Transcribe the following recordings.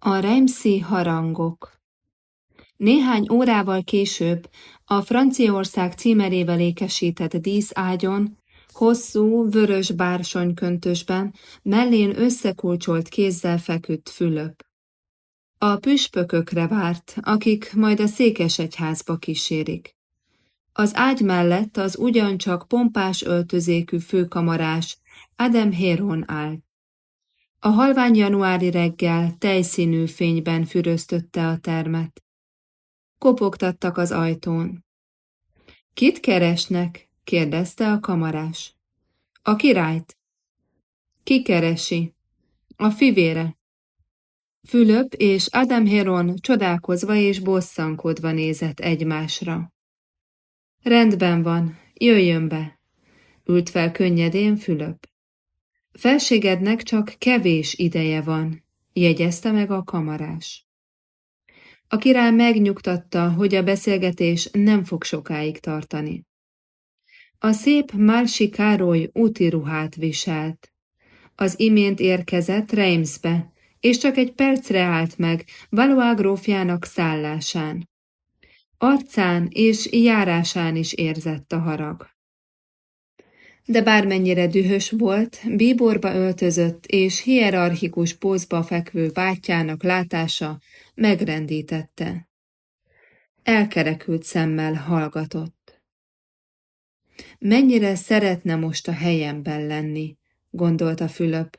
A Reimszi harangok Néhány órával később a Franciaország címerével ékesített díszágyon, hosszú, vörös bársonyköntösben, mellén összekulcsolt kézzel feküdt Fülöp. A püspökökre várt, akik majd a székesegyházba kísérik. Az ágy mellett az ugyancsak pompás öltözékű főkamarás Adam Heron állt. A halvány januári reggel tejszínű fényben füröztötte a termet. Kopogtattak az ajtón. Kit keresnek? kérdezte a kamarás. A királyt. Ki keresi? A fivére. Fülöp és Adam Heron csodálkozva és bosszankodva nézett egymásra. Rendben van, jöjjön be, ült fel könnyedén Fülöp. Felségednek csak kevés ideje van, jegyezte meg a kamarás. A király megnyugtatta, hogy a beszélgetés nem fog sokáig tartani. A szép Mársi Károly úti ruhát viselt. Az imént érkezett Reimsbe, és csak egy percre állt meg Valois grófjának szállásán. Arcán és járásán is érzett a harag de bármennyire dühös volt, bíborba öltözött és hierarchikus pózba fekvő bátyjának látása megrendítette. Elkerekült szemmel hallgatott. Mennyire szeretne most a helyemben lenni, gondolta Fülöp.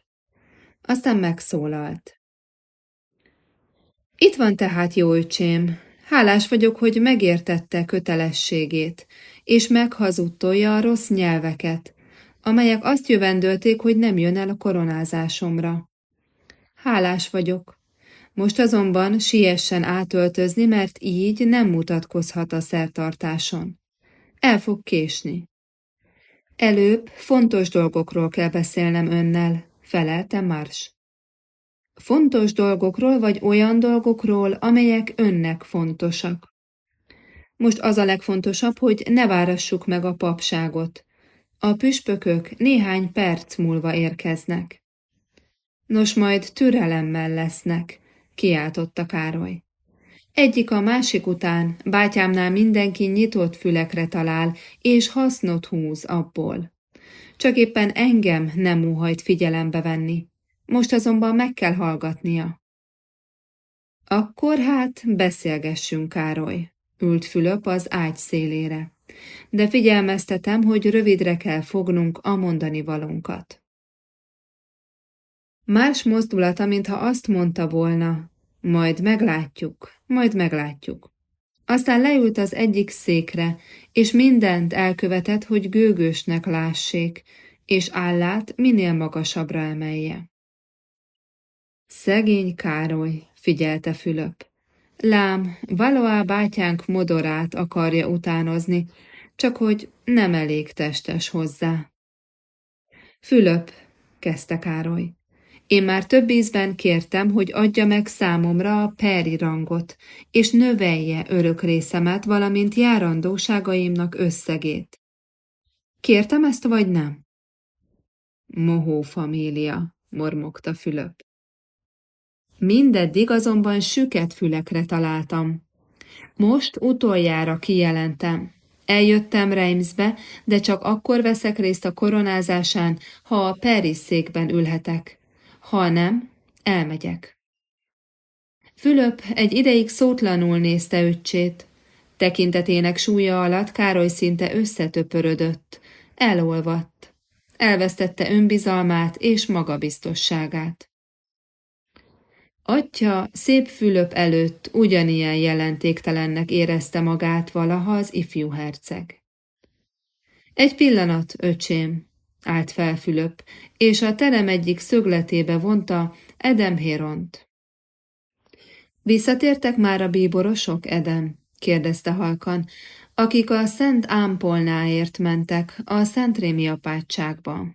Aztán megszólalt. Itt van tehát jó öcsém, hálás vagyok, hogy megértette kötelességét, és meghazudtolja a rossz nyelveket, amelyek azt jövendölték, hogy nem jön el a koronázásomra. Hálás vagyok. Most azonban siessen átöltözni, mert így nem mutatkozhat a szertartáson. El fog késni. Előbb fontos dolgokról kell beszélnem önnel, felelte Mars. Fontos dolgokról vagy olyan dolgokról, amelyek önnek fontosak. Most az a legfontosabb, hogy ne várassuk meg a papságot. A püspökök néhány perc múlva érkeznek. Nos, majd türelemmel lesznek, kiáltotta Károly. Egyik a másik után bátyámnál mindenki nyitott fülekre talál, és hasznot húz abból. Csak éppen engem nem óhajt figyelembe venni. Most azonban meg kell hallgatnia. Akkor hát beszélgessünk, Károly, ült Fülöp az ágy szélére de figyelmeztetem, hogy rövidre kell fognunk a mondani valónkat. Más mozdulata, mintha azt mondta volna, majd meglátjuk, majd meglátjuk. Aztán leült az egyik székre, és mindent elkövetett, hogy gőgösnek lássék, és állát minél magasabbra emelje. Szegény Károly, figyelte Fülöp. Lám, Valoá bátyánk modorát akarja utánozni, csak hogy nem elég testes hozzá. Fülöp, kezdte Károly. Én már több ízben kértem, hogy adja meg számomra a peri rangot, és növelje örök részemet, valamint járandóságaimnak összegét. Kértem ezt, vagy nem? Mohó família, mormogta Fülöp. Mindeddig azonban süket fülekre találtam. Most utoljára kijelentem. Eljöttem Reimsbe, de csak akkor veszek részt a koronázásán, ha a Paris székben ülhetek. Ha nem, elmegyek. Fülöp egy ideig szótlanul nézte öccsét. Tekintetének súlya alatt Károly szinte összetöpörödött, elolvadt. Elvesztette önbizalmát és magabiztosságát. Atya szép Fülöp előtt ugyanilyen jelentéktelennek érezte magát valaha az ifjú herceg. Egy pillanat, öcsém, állt fel Fülöp, és a terem egyik szögletébe vonta Edem Héront. Visszatértek már a bíborosok, Edem? kérdezte halkan, akik a Szent Ámpolnáért mentek a Szent Rémi apátságba.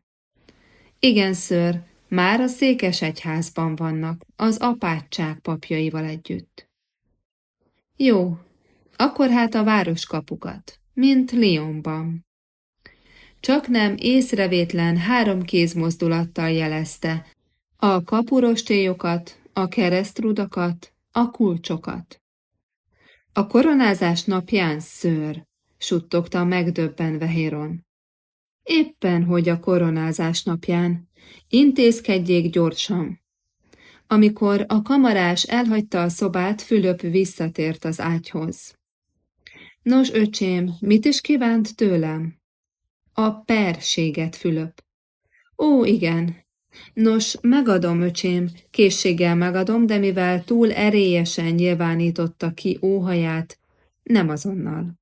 Igen, ször, már a székes egyházban vannak, az apátság papjaival együtt. Jó, akkor hát a városkapukat, mint Lyonban. Csak nem észrevétlen három kézmozdulattal jelezte a kapurostélyokat, a keresztrudakat, a kulcsokat. A koronázás napján szőr, suttogta megdöbbenve Héron. Éppen, hogy a koronázás napján. Intézkedjék gyorsan. Amikor a kamarás elhagyta a szobát, Fülöp visszatért az ágyhoz. Nos, öcsém, mit is kívánt tőlem? A perséget, Fülöp. Ó, igen. Nos, megadom, öcsém, készséggel megadom, de mivel túl erélyesen nyilvánította ki óhaját, nem azonnal.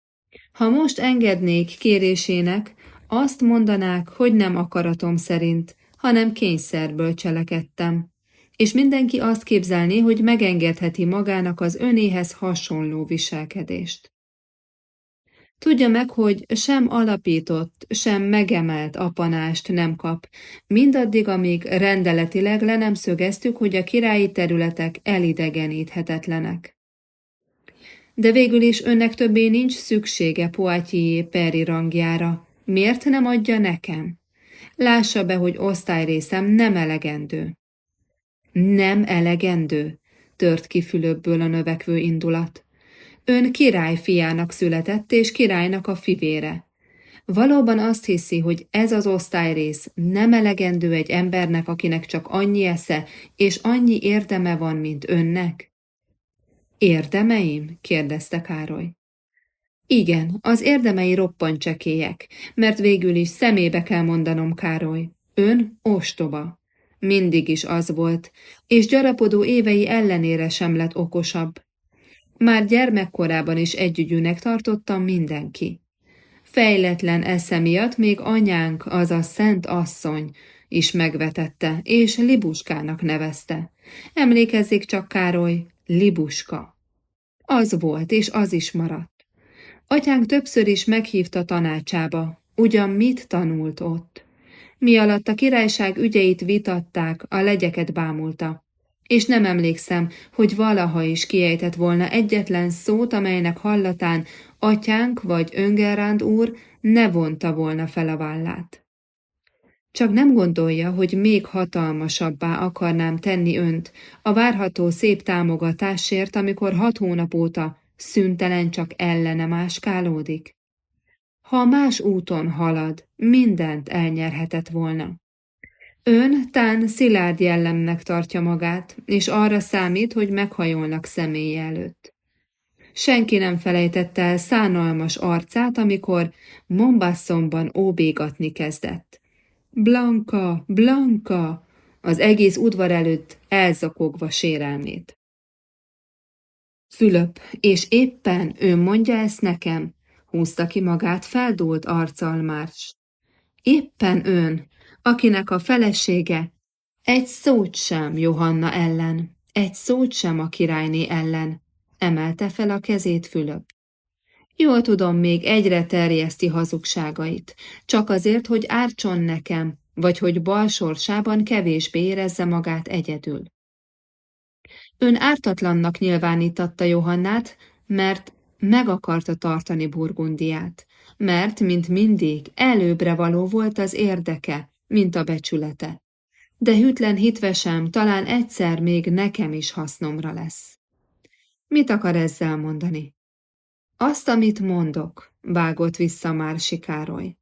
Ha most engednék kérésének, azt mondanák, hogy nem akaratom szerint, hanem kényszerből cselekedtem. És mindenki azt képzelné, hogy megengedheti magának az önéhez hasonló viselkedést. Tudja meg, hogy sem alapított, sem megemelt apanást nem kap, mindaddig, amíg rendeletileg le nem szögeztük, hogy a királyi területek elidegeníthetetlenek. De végül is önnek többé nincs szüksége Poitiers peri rangjára. Miért nem adja nekem? Lássa be, hogy osztályrészem nem elegendő. Nem elegendő, tört ki fülöbből a növekvő indulat. Ön király fiának született, és királynak a fivére. Valóban azt hiszi, hogy ez az osztályrész nem elegendő egy embernek, akinek csak annyi esze és annyi érdeme van, mint önnek? Érdemeim? kérdezte Károly. Igen, az érdemei roppant csekélyek, mert végül is szemébe kell mondanom, Károly. Ön ostoba. Mindig is az volt, és gyarapodó évei ellenére sem lett okosabb. Már gyermekkorában is együgyűnek tartottam mindenki. Fejletlen esze miatt még anyánk, az a szent asszony, is megvetette, és Libuskának nevezte. Emlékezzék csak, Károly, Libuska. Az volt, és az is maradt. Atyánk többször is meghívta tanácsába, ugyan mit tanult ott. Mi alatt a királyság ügyeit vitatták, a legyeket bámulta és nem emlékszem, hogy valaha is kiejtett volna egyetlen szót, amelynek hallatán atyánk vagy Öngeránd úr ne vonta volna fel a vállát. Csak nem gondolja, hogy még hatalmasabbá akarnám tenni önt a várható szép támogatásért, amikor hat hónap óta szüntelen csak ellene máskálódik. Ha más úton halad, mindent elnyerhetett volna. Ön tán szilárd jellemnek tartja magát, és arra számít, hogy meghajolnak személye előtt. Senki nem felejtette el szánalmas arcát, amikor Mombasszonban óbégatni kezdett. Blanka, Blanka! Az egész udvar előtt elzakogva sérelmét. Fülöp, és éppen ő mondja ezt nekem, húzta ki magát feldúlt arccal Márs. Éppen ön, akinek a felesége egy szót sem Johanna ellen, egy szót sem a királyné ellen, emelte fel a kezét Fülöp. Jól tudom, még egyre terjeszti hazugságait, csak azért, hogy ártson nekem, vagy hogy bal sorsában kevésbé érezze magát egyedül. Ön ártatlannak nyilvánítatta Johannát, mert meg akarta tartani Burgundiát, mert, mint mindig, előbbre való volt az érdeke, mint a becsülete. De hűtlen hitvesem talán egyszer még nekem is hasznomra lesz. Mit akar ezzel mondani? Azt, amit mondok, vágott vissza már Sikároly.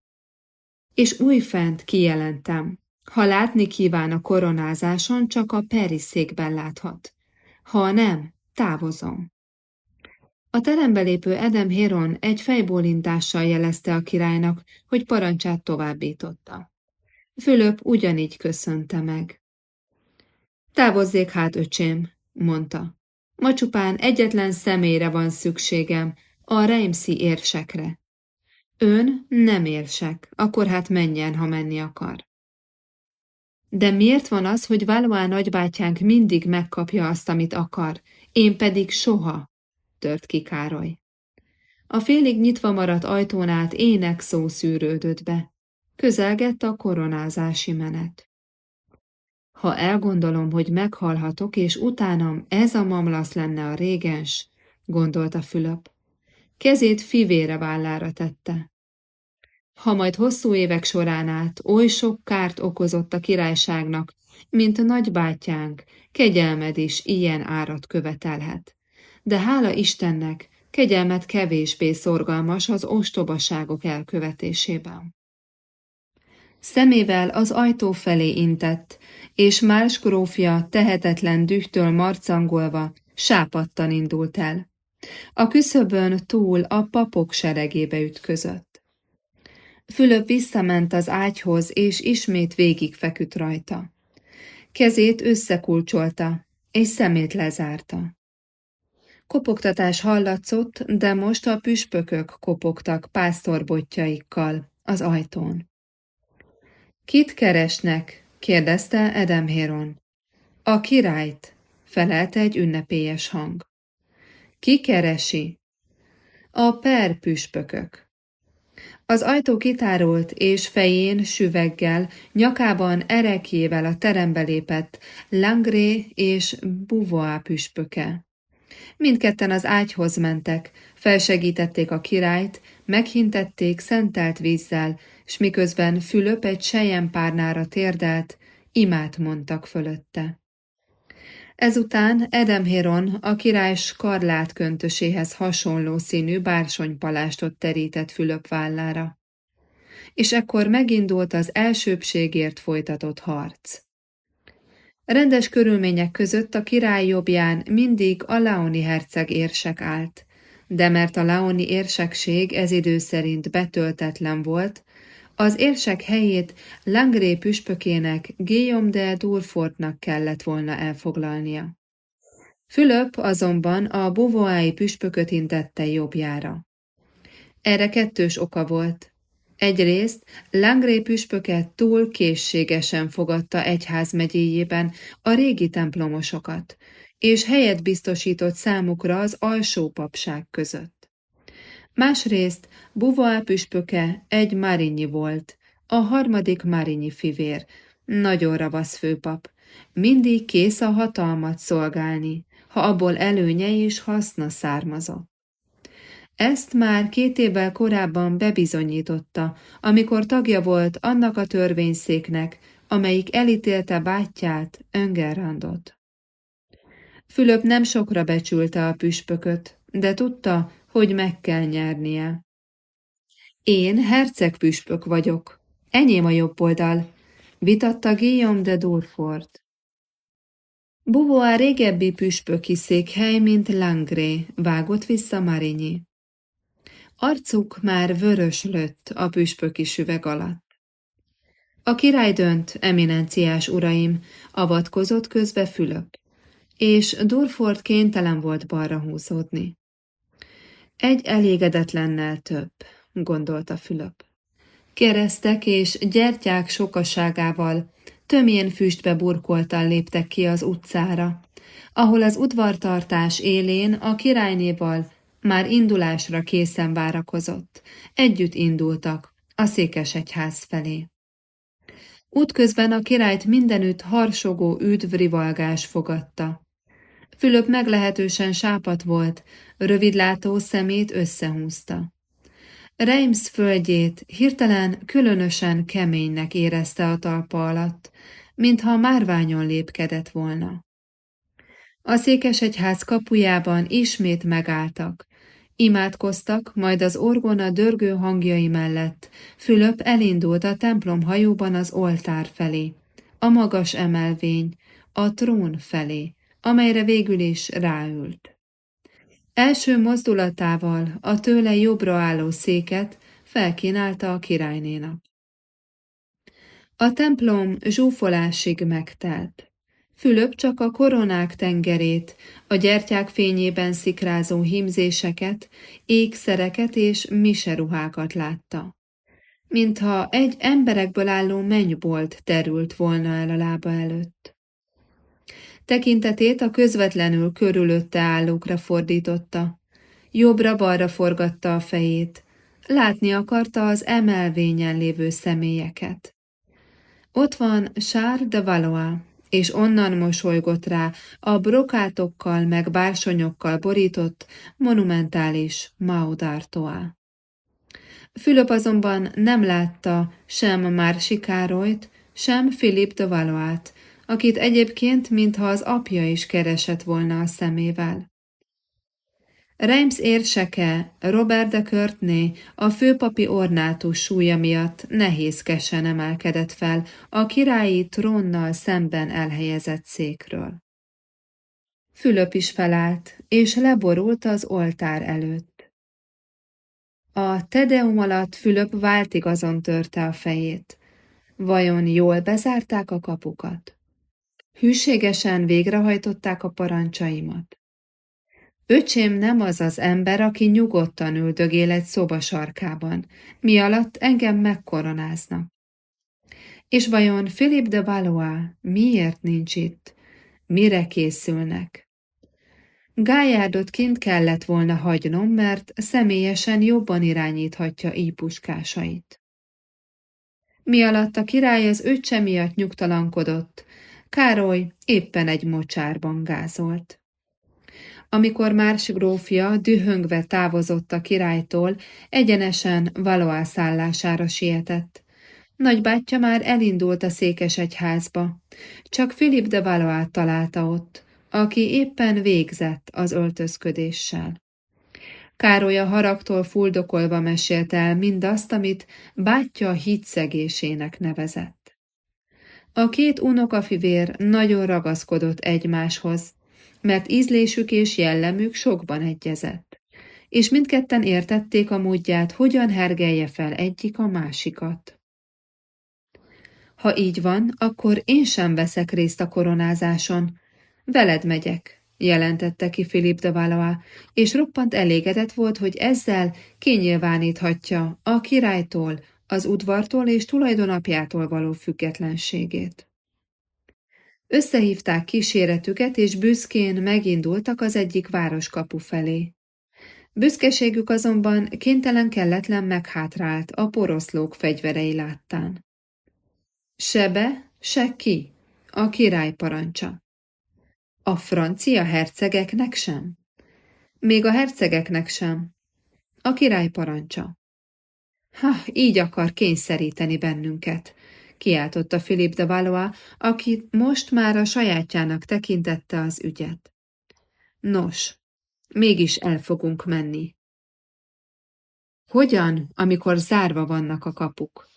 És újfent kijelentem, ha látni kíván a koronázáson, csak a periszékben láthat. Ha nem, távozom. A terembe lépő Edem Héron egy fejbólintással jelezte a királynak, hogy parancsát továbbította. Fülöp ugyanígy köszönte meg. Távozzék hát, öcsém, mondta. Ma csupán egyetlen személyre van szükségem, a Reimszi érsekre. Ön nem érsek, akkor hát menjen, ha menni akar. De miért van az, hogy Valois nagybátyánk mindig megkapja azt, amit akar, én pedig soha? tört ki Károly. A félig nyitva maradt ajtón át ének szó szűrődött be. Közelgett a koronázási menet. Ha elgondolom, hogy meghalhatok, és utánam ez a mamlasz lenne a régens, gondolta Fülöp. Kezét fivére vállára tette. Ha majd hosszú évek során át oly sok kárt okozott a királyságnak, mint a nagybátyánk, kegyelmed is ilyen árat követelhet. De hála Istennek, kegyelmet kevésbé szorgalmas az ostobaságok elkövetésében. Szemével az ajtó felé intett, és Márs grófja tehetetlen dühtől marcangolva sápadtan indult el. A küszöbön túl a papok seregébe ütközött. Fülöp visszament az ágyhoz, és ismét végig feküdt rajta. Kezét összekulcsolta, és szemét lezárta. Kopogtatás hallatszott, de most a püspökök kopogtak pásztorbotjaikkal az ajtón. Kit keresnek? kérdezte Edemhéron. A királyt, felelte egy ünnepélyes hang. Ki keresi? A per püspökök. Az ajtó kitárult, és fején süveggel, nyakában erekjével a terembe lépett Langré és Buvoá püspöke. Mindketten az ágyhoz mentek, felsegítették a királyt, meghintették szentelt vízzel, s miközben Fülöp egy sejempárnára térdelt, imát mondtak fölötte. Ezután Edemhéron a király skarlát köntöséhez hasonló színű bársonypalástot terített Fülöp vállára. És ekkor megindult az elsőbségért folytatott harc. Rendes körülmények között a király jobbján mindig a Laoni herceg érsek állt, de mert a Laoni érsekség ez idő szerint betöltetlen volt, az érsek helyét Langré püspökének Guillaume de Durfortnak kellett volna elfoglalnia. Fülöp azonban a bovoái püspököt intette jobbjára. Erre kettős oka volt. Egyrészt Langré püspöke túl készségesen fogadta egyházmegyéjében a régi templomosokat, és helyet biztosított számukra az alsó papság között. Másrészt Buvoá püspöke egy Marinyi volt, a harmadik Marinyi fivér, nagyon ravasz főpap, mindig kész a hatalmat szolgálni, ha abból előnye és haszna származott. Ezt már két évvel korábban bebizonyította, amikor tagja volt annak a törvényszéknek, amelyik elítélte bátyját, Öngerrandot. Fülöp nem sokra becsülte a püspököt, de tudta, hogy meg kell nyernie. Én herceg püspök vagyok, enyém a jobb oldal, vitatta Guillaume de Durfort. Beauvoir régebbi püspöki székhely, mint Langré, vágott vissza Marinyi. Arcuk már vörös lött a püspöki süveg alatt. A király dönt, eminenciás uraim, avatkozott közbe Fülöp, és Durfort kénytelen volt balra húzódni. Egy elégedetlennel több, gondolta Fülöp. Keresztek és gyertyák sokaságával tömjén füstbe burkoltan léptek ki az utcára, ahol az udvartartás élén a királynéval már indulásra készen várakozott. Együtt indultak a székesegyház felé. Útközben a királyt mindenütt harsogó üdvrivalgás fogadta. Fülöp meglehetősen sápat volt, rövidlátó szemét összehúzta. Reims földjét hirtelen különösen keménynek érezte a talpa alatt, mintha márványon lépkedett volna. A székesegyház kapujában ismét megálltak, imádkoztak, majd az orgona dörgő hangjai mellett Fülöp elindult a templom hajóban az oltár felé, a magas emelvény, a trón felé, amelyre végül is ráült. Első mozdulatával a tőle jobbra álló széket felkínálta a királynénak. A templom zsúfolásig megtelt. Fülöp csak a koronák tengerét, a gyertyák fényében szikrázó hímzéseket, ékszereket és miseruhákat látta. Mintha egy emberekből álló mennybolt terült volna el a lába előtt. Tekintetét a közvetlenül körülötte állókra fordította. Jobbra-balra forgatta a fejét. Látni akarta az emelvényen lévő személyeket. Ott van Charles de Valois, és onnan mosolygott rá a brokátokkal meg bársonyokkal borított, monumentális Maud'Artois. Fülöp azonban nem látta sem már Sikárolyt, sem Philip de Valois-t, akit egyébként, mintha az apja is keresett volna a szemével. Reims érseke, Robert de Courtney a főpapi ornátus súlya miatt nehézkesen emelkedett fel a királyi trónnal szemben elhelyezett székről. Fülöp is felállt, és leborult az oltár előtt. A tedeum alatt Fülöp váltig azon törte a fejét. Vajon jól bezárták a kapukat? Hűségesen végrehajtották a parancsaimat? Öcsém nem az az ember, aki nyugodtan üldögél egy szoba sarkában, mi alatt engem megkoronáznak. És vajon Philip de Valois miért nincs itt? Mire készülnek? Gájárdot kint kellett volna hagynom, mert személyesen jobban irányíthatja ípuskásait. Mi alatt a király az öccse miatt nyugtalankodott, Károly éppen egy mocsárban gázolt. Amikor Márs grófja dühöngve távozott a királytól, egyenesen Valois szállására sietett. Nagybátyja már elindult a székesegyházba, csak Philip de Valois találta ott, aki éppen végzett az öltözködéssel. Károly a haragtól fuldokolva mesélte el mindazt, amit bátyja hitszegésének nevezett. A két unokafivér nagyon ragaszkodott egymáshoz, mert ízlésük és jellemük sokban egyezett, és mindketten értették a módját, hogyan hergelje fel egyik a másikat. Ha így van, akkor én sem veszek részt a koronázáson. Veled megyek, jelentette ki Philip de Valois, és roppant elégedett volt, hogy ezzel kinyilváníthatja a királytól, az udvartól és tulajdonapjától való függetlenségét. Összehívták kíséretüket, és büszkén megindultak az egyik városkapu felé. Büszkeségük azonban kénytelen kelletlen meghátrált a poroszlók fegyverei láttán. Sebe, se ki, a király parancsa. A francia hercegeknek sem? Még a hercegeknek sem. A király parancsa. Ha, így akar kényszeríteni bennünket, kiáltotta Philip de Valois, aki most már a sajátjának tekintette az ügyet. Nos, mégis el fogunk menni. Hogyan, amikor zárva vannak a kapuk?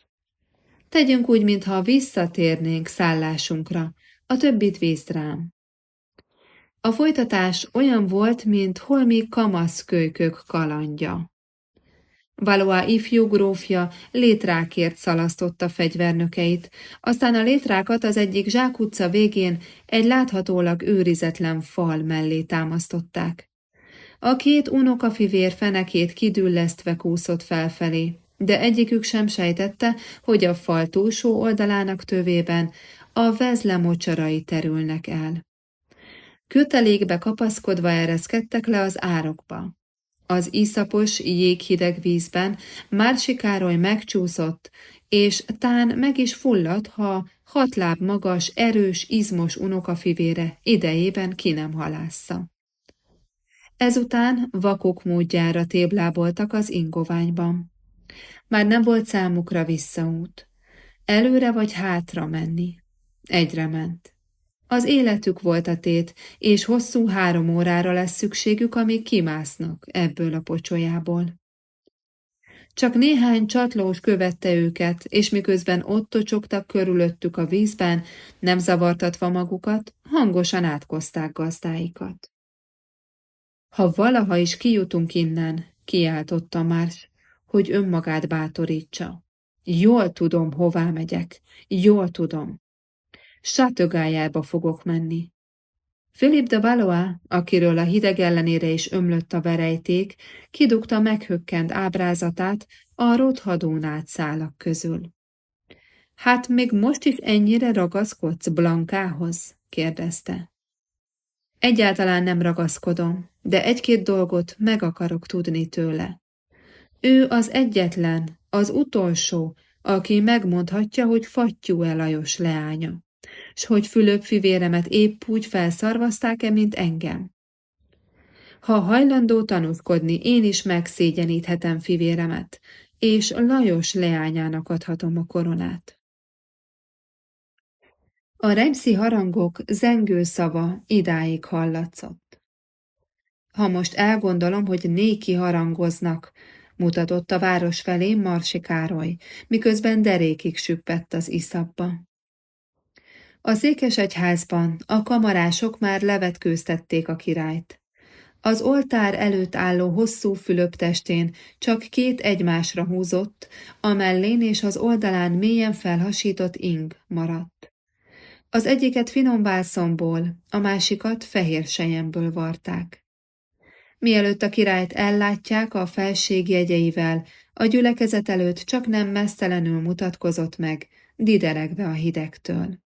Tegyünk úgy, mintha visszatérnénk szállásunkra, a többit vízt rám. A folytatás olyan volt, mint holmi kamaszkölykök kalandja. Valois ifjú grófja létrákért szalasztotta fegyvernökeit, aztán a létrákat az egyik zsákutca végén egy láthatólag őrizetlen fal mellé támasztották. A két unokafivér fenekét kidüllesztve kúszott felfelé, de egyikük sem sejtette, hogy a fal túlsó oldalának tövében a vezle mocsarai terülnek el. Kötelékbe kapaszkodva ereszkedtek le az árokba. Az iszapos, jéghideg vízben Mársi Károly megcsúszott, és tán meg is fulladt, ha hat láb magas, erős, izmos unokafivére idejében ki nem halásza. Ezután vakok módjára tébláboltak az ingoványban. Már nem volt számukra visszaút. Előre vagy hátra menni. Egyre ment. Az életük volt a tét, és hosszú három órára lesz szükségük, amíg kimásznak ebből a pocsolyából. Csak néhány csatlós követte őket, és miközben ott tocsogtak körülöttük a vízben, nem zavartatva magukat, hangosan átkozták gazdáikat. Ha valaha is kijutunk innen, kiáltotta Márs, hogy önmagát bátorítsa. Jól tudom, hová megyek, jól tudom sátögájába fogok menni. Philip de Valois, akiről a hideg ellenére is ömlött a verejték, kidugta meghökkent ábrázatát a rothadón átszálak közül. Hát még most is ennyire ragaszkodsz Blankához? kérdezte. Egyáltalán nem ragaszkodom, de egy-két dolgot meg akarok tudni tőle. Ő az egyetlen, az utolsó, aki megmondhatja, hogy Fattyú-e Lajos leánya s hogy Fülöp fivéremet épp úgy felszarvazták-e, mint engem. Ha hajlandó tanúskodni, én is megszégyeníthetem fivéremet, és Lajos leányának adhatom a koronát. A remszi harangok zengő szava idáig hallatszott. Ha most elgondolom, hogy néki harangoznak, mutatott a város felé Marsi Károly, miközben derékig süppett az iszapba. A székesegyházban a kamarások már levetkőztették a királyt. Az oltár előtt álló hosszú Fülöp testén csak két egymásra húzott, a mellén és az oldalán mélyen felhasított ing maradt. Az egyiket finom válszomból, a másikat fehér sejemből varták. Mielőtt a királyt ellátják a felség jegyeivel, a gyülekezet előtt csak nem mesztelenül mutatkozott meg, dideregve a hidegtől.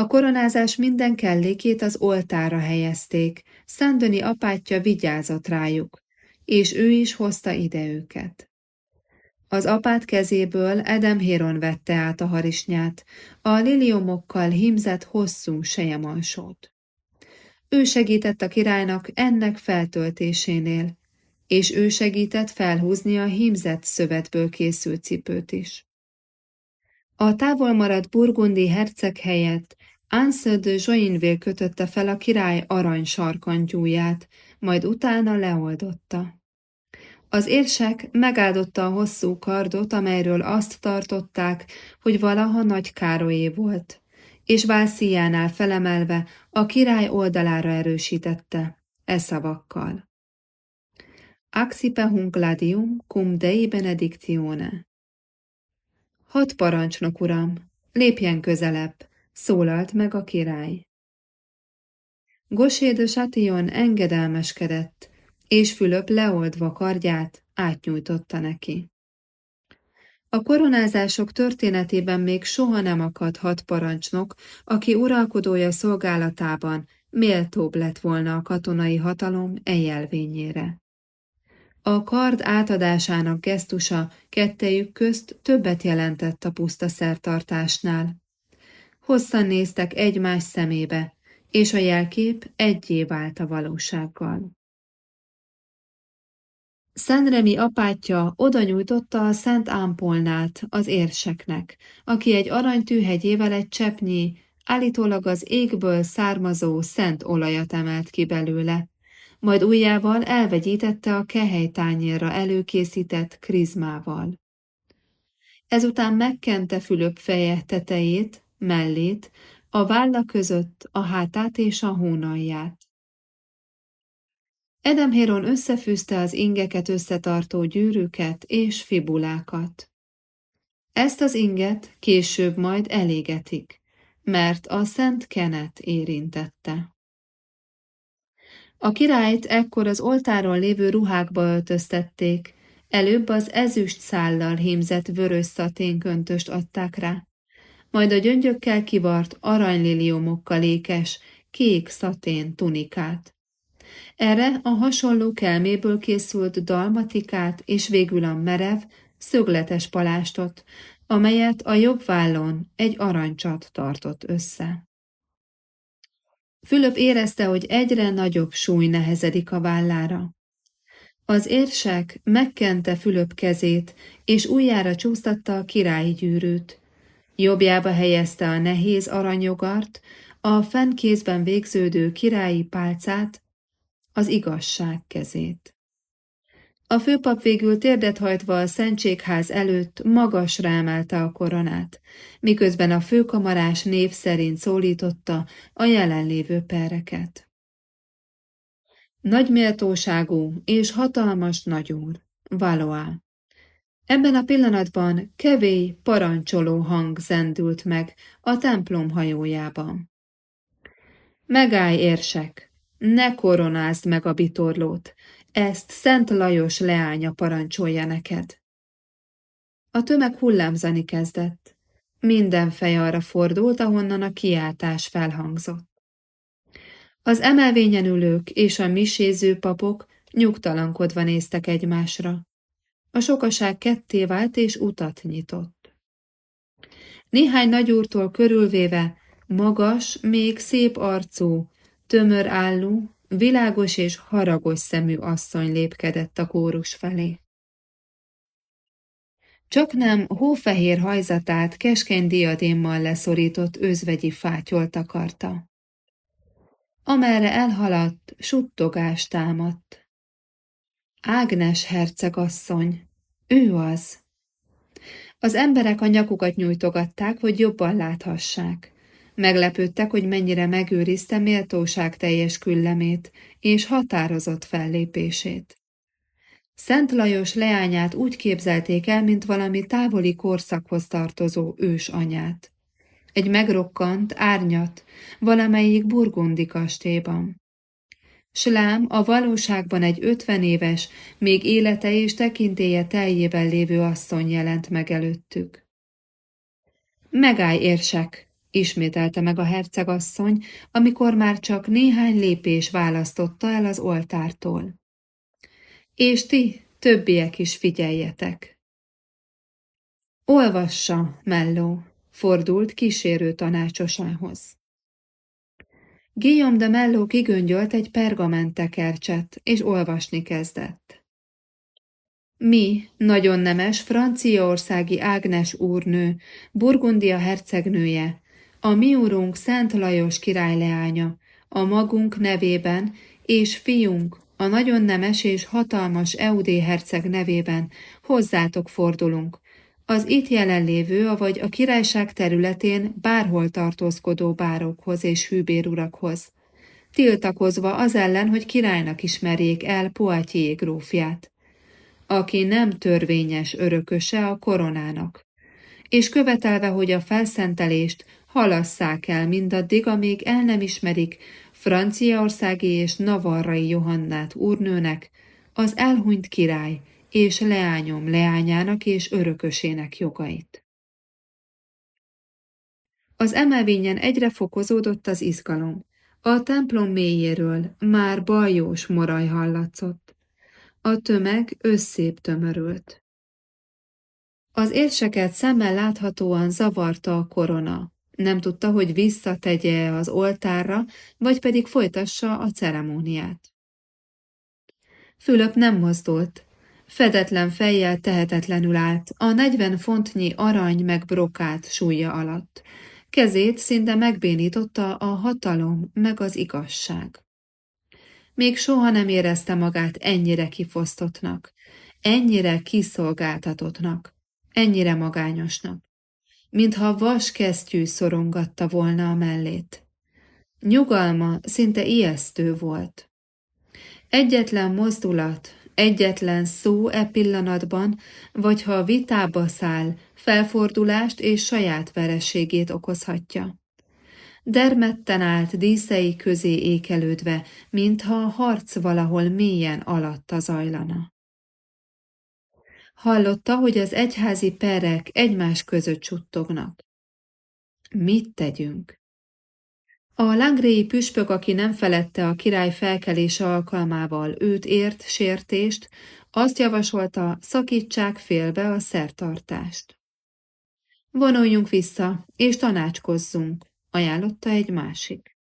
A koronázás minden kellékét az oltára helyezték, Szendöni apátja vigyázott rájuk, és ő is hozta ide őket. Az apát kezéből Edem Héron vette át a harisnyát, a liliomokkal hímzett hosszú sejemansót. Ő segített a királynak ennek feltöltésénél, és ő segített felhúzni a hímzett szövetből készült cipőt is. A távol maradt burgundi herceg helyett Anse de Joinville kötötte fel a király arany sarkantyúját, majd utána leoldotta. Az érsek megáldotta a hosszú kardot, amelyről azt tartották, hogy valaha Nagy Károlyé volt, és válszíjánál felemelve a király oldalára erősítette, e szavakkal. Axipe hunc gladium cum Dei benedictione. Hat parancsnok, uram, lépjen közelebb, szólalt meg a király. Gosé de Chatillon engedelmeskedett, és Fülöp leoldva kardját átnyújtotta neki. A koronázások történetében még soha nem akadt hat parancsnok, aki uralkodója szolgálatában méltóbb lett volna a katonai hatalom ejelvényére. A kard átadásának gesztusa kettejük közt többet jelentett a puszta szertartásnál. Hosszan néztek egymás szemébe, és a jelkép egyé vált a valósággal. Szentremi apátja oda nyújtotta a Szent Ámpolnát az érseknek, aki egy aranytűhegyével egy cseppnyi, állítólag az égből származó szent olajat emelt ki belőle, majd ujjával elvegyítette a kehely tányérra előkészített krizmával. Ezután megkente Fülöp feje tetejét, mellét, a válla között a hátát és a hónalját. Edemhéron összefűzte az ingeket összetartó gyűrűket és fibulákat. Ezt az inget később majd elégetik, mert a szent kenet érintette. A királyt ekkor az oltáron lévő ruhákba öltöztették, előbb az ezüst szállal hímzett vörös szaténköntöst adták rá, majd a gyöngyökkel kivart aranyliliomokkal ékes, kék szatén tunikát. Erre a hasonló kelméből készült dalmatikát és végül a merev, szögletes palástot, amelyet a jobb vállon egy aranycsat tartott össze. Fülöp érezte, hogy egyre nagyobb súly nehezedik a vállára. Az érsek megkente Fülöp kezét, és újjára csúsztatta a királyi gyűrűt. Jobbjába helyezte a nehéz aranyogart, a fennkézben végződő királyi pálcát, az igazság kezét. A főpap végül térdet hajtva a szentségház előtt magasra emelte a koronát, miközben a főkamarás név szerint szólította a jelenlévő pereket. Nagy méltóságú és hatalmas nagyúr, Valois. Ebben a pillanatban kevély, parancsoló hang zendült meg a templom hajójában. Megállj, érsek! Ne koronázd meg a bitorlót, ezt Szent Lajos leánya parancsolja neked. A tömeg hullámzani kezdett. Minden fej arra fordult, ahonnan a kiáltás felhangzott. Az emelvényen ülők és a miséző papok nyugtalankodva néztek egymásra. A sokaság ketté vált és utat nyitott. Néhány nagyúrtól körülvéve magas, még szép arcú, tömör állú, világos és haragos szemű asszony lépkedett a kórus felé. Csak nem hófehér hajzatát keskeny diadémmal leszorított özvegyi fátyol takarta. Amerre elhaladt, suttogás támadt. Ágnes hercegasszony, ő az. Az emberek a nyakukat nyújtogatták, hogy jobban láthassák. Meglepődtek, hogy mennyire megőrizte méltóság teljes küllemét és határozott fellépését. Szent Lajos leányát úgy képzelték el, mint valami távoli korszakhoz tartozó ős anyát. Egy megrokkant, árnyat, valamelyik burgundi kastélyban. Slám a valóságban egy ötven éves, még élete és tekintéje teljében lévő asszony jelent meg előttük. Megállj, érsek, ismételte meg a hercegasszony, amikor már csak néhány lépés választotta el az oltártól. És ti, többiek is figyeljetek. Olvassa, Melló, fordult kísérő tanácsosához. Guillaume de Mello kigöngyölt egy pergamentekercset, és olvasni kezdett. Mi, nagyon nemes, franciaországi Ágnes úrnő, Burgundia hercegnője, a mi úrunk Szent Lajos király leánya, a magunk nevében, és fiunk, a nagyon nemes és hatalmas Eudé herceg nevében hozzátok fordulunk, az itt jelenlévő, avagy a királyság területén bárhol tartózkodó bárokhoz és hűbérurakhoz, tiltakozva az ellen, hogy királynak ismerjék el Poitiers grófját, aki nem törvényes örököse a koronának, és követelve, hogy a felszentelést halasszák el mindaddig, amíg el nem ismerik franciaországi és navarrai Johannát úrnőnek, az elhunyt király, és leányom leányának és örökösének jogait. Az emelvényen egyre fokozódott az izgalom. A templom mélyéről már bajós moraj hallatszott. A tömeg összép tömörült. Az érseket szemmel láthatóan zavarta a korona. Nem tudta, hogy visszategye az oltárra, vagy pedig folytassa a ceremóniát. Fülöp nem mozdult, Fedetlen fejjel tehetetlenül állt, a negyven fontnyi arany meg brokát súlya alatt. Kezét szinte megbénította a hatalom meg az igazság. Még soha nem érezte magát ennyire kifosztottnak, ennyire kiszolgáltatottnak, ennyire magányosnak, mintha vaskesztyű szorongatta volna a mellét. Nyugalma szinte ijesztő volt. Egyetlen mozdulat, Egyetlen szó e pillanatban, vagy ha vitába száll, felfordulást és saját vereségét okozhatja. Dermedten állt díszei közé ékelődve, mintha a harc valahol mélyen alatta zajlana. Hallotta, hogy az egyházi perek egymás között suttognak. Mit tegyünk? A langréi püspök, aki nem felette a király felkelése alkalmával őt ért sértést, azt javasolta, szakítsák félbe a szertartást. Vonuljunk vissza, és tanácskozzunk, ajánlotta egy másik.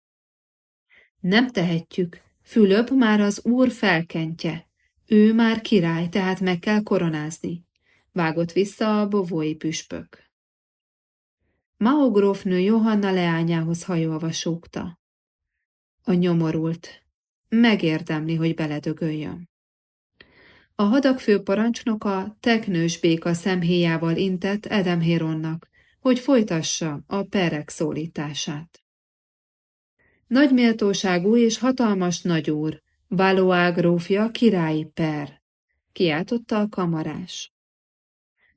Nem tehetjük, Fülöp már az úr felkentje. Ő már király, tehát meg kell koronázni. Vágott vissza a bovói püspök. Mao grófnő Johanna leányához hajolva súgta. A nyomorult. Megérdemli, hogy beledögöljön. A hadak főparancsnoka teknős béka szemhéjával intett Edemhéronnak, hogy folytassa a perek szólítását. Nagy méltóságú és hatalmas nagyúr, Valoá grófja királyi per, kiáltotta a kamarás.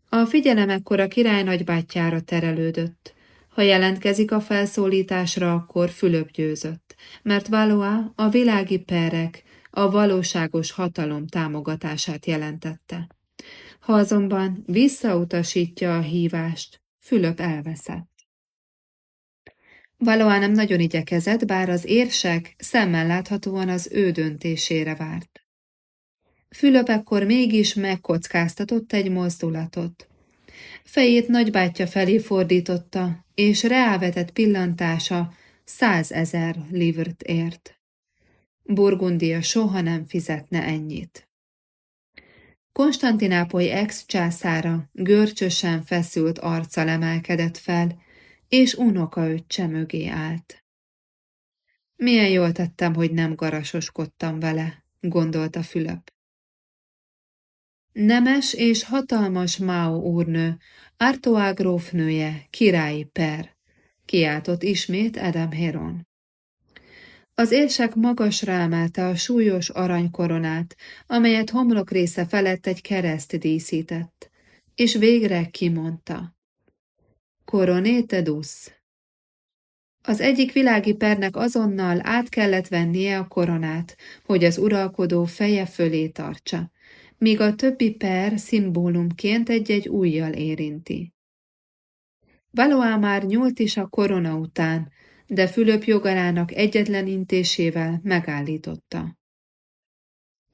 A figyelem ekkor a király nagybátyjára terelődött. Ha jelentkezik a felszólításra, akkor Fülöp győzött, mert Valois a világi perek, a valóságos hatalom támogatását jelentette. Ha azonban visszautasítja a hívást, Fülöp elveszett. Valois nem nagyon igyekezett, bár az érsek szemmel láthatóan az ő döntésére várt. Fülöp ekkor mégis megkockáztatott egy mozdulatot. Fejét nagybátyja felé fordította, és reávetett pillantása százezer livrt ért. Burgundia soha nem fizetne ennyit. Konstantinápoly ex-császára görcsösen feszült arccal emelkedett fel, és unokaöccse mögé állt. Milyen jól tettem, hogy nem garasoskodtam vele, gondolta Fülöp. Nemes és hatalmas Mao úrnő, Artoá grófnője, királyi per, kiáltott ismét Adam Heron. Az érsek magasra emelte a súlyos aranykoronát, amelyet homlok része felett egy kereszt díszített, és végre kimondta. Coronete dus. Az egyik világi pernek azonnal át kellett vennie a koronát, hogy az uralkodó feje fölé tartsa, míg a többi per szimbólumként egy-egy ujjal érinti. Valoá már nyúlt is a korona után, de Fülöp jogarának egyetlen intésével megállította.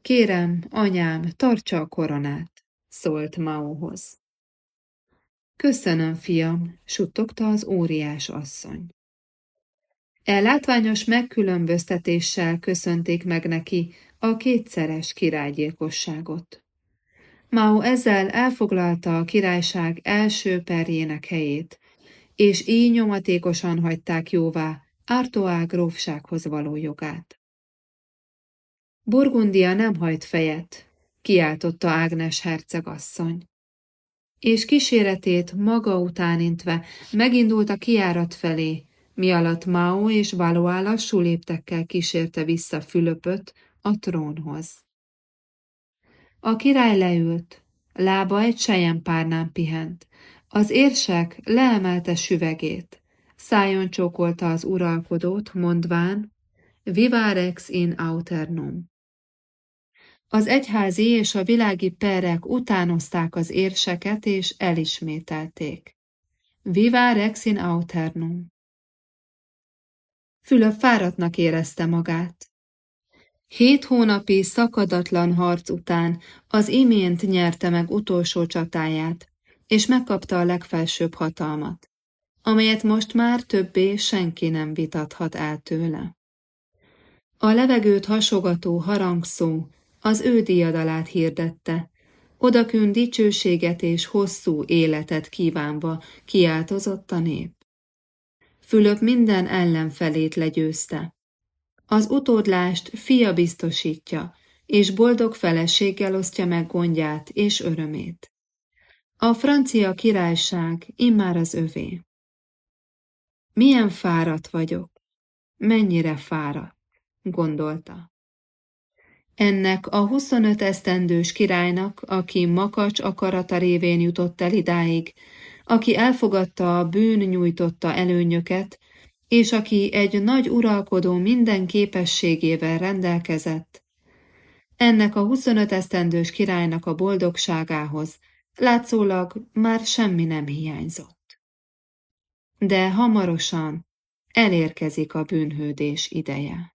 Kérem, anyám, tartsa a koronát, szólt Maóhoz. Köszönöm, fiam, suttogta az óriás asszony. E megkülönböztetéssel köszönték meg neki a kétszeres királygyilkosságot. Mao ezzel elfoglalta a királyság első perjének helyét, és így nyomatékosan hagyták jóvá Artoá grófsághoz való jogát. Burgundia nem hajt fejet, kiáltotta Ágnes hercegasszony. És kíséretét maga után intve megindult a kiárat felé, mi alatt Mao és Valois lassú léptekkel kísérte vissza Fülöpöt a trónhoz. A király leült, lába egy párnán pihent, az érsek leemelte süvegét, szájon csókolta az uralkodót, mondván, Vivarex in auternum. Az egyházi és a világi perek utánozták az érseket és elismételték. Vivarex in auternum. Fülöp fáradtnak érezte magát. Hét hónapi szakadatlan harc után az imént nyerte meg utolsó csatáját, és megkapta a legfelsőbb hatalmat, amelyet most már többé senki nem vitathat el tőle. A levegőt hasogató harangszó az ő diadalát hirdette, odakün dicsőséget és hosszú életet kívánva kiáltozott a nép. Fülöp minden ellenfelét legyőzte. Az utódlást fia biztosítja, és boldog feleséggel osztja meg gondját és örömét. A francia királyság immár az övé. Milyen fáradt vagyok, mennyire fáradt, gondolta. Ennek a 25 esztendős királynak, aki makacs akarata révén jutott el idáig, aki elfogadta a bűn nyújtotta előnyöket, és aki egy nagy uralkodó minden képességével rendelkezett, ennek a 25 esztendős királynak a boldogságához látszólag már semmi nem hiányzott. De hamarosan elérkezik a bűnhődés ideje.